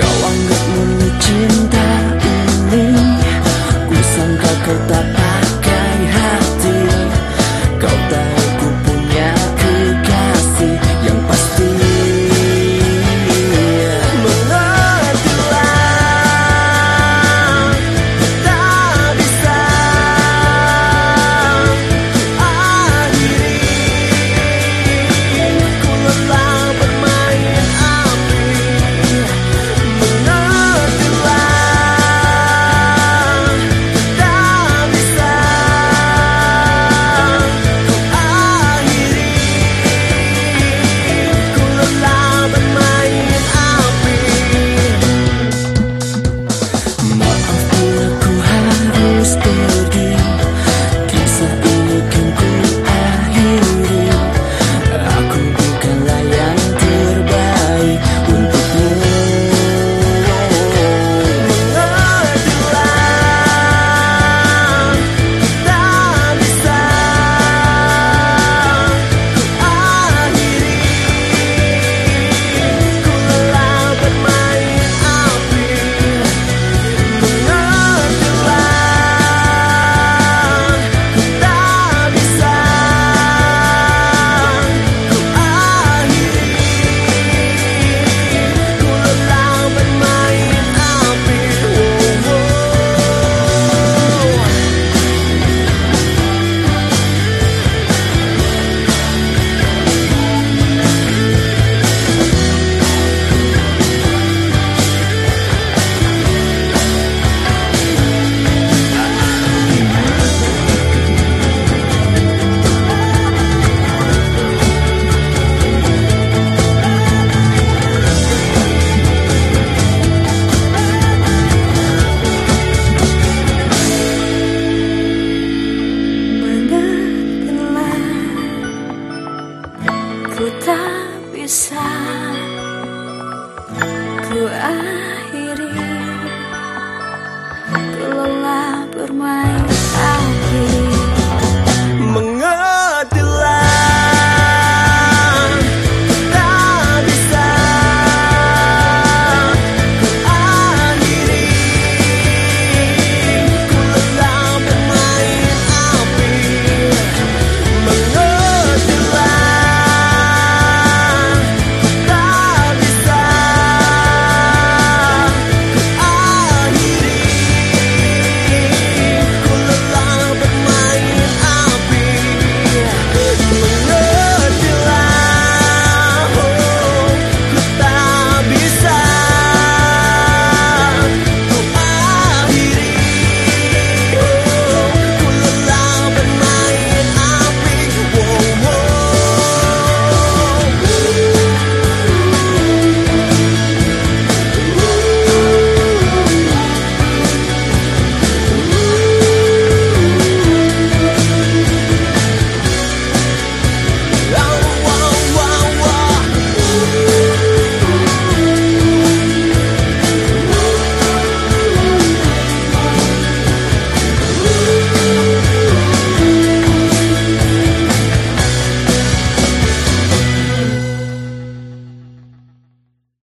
go. 爱。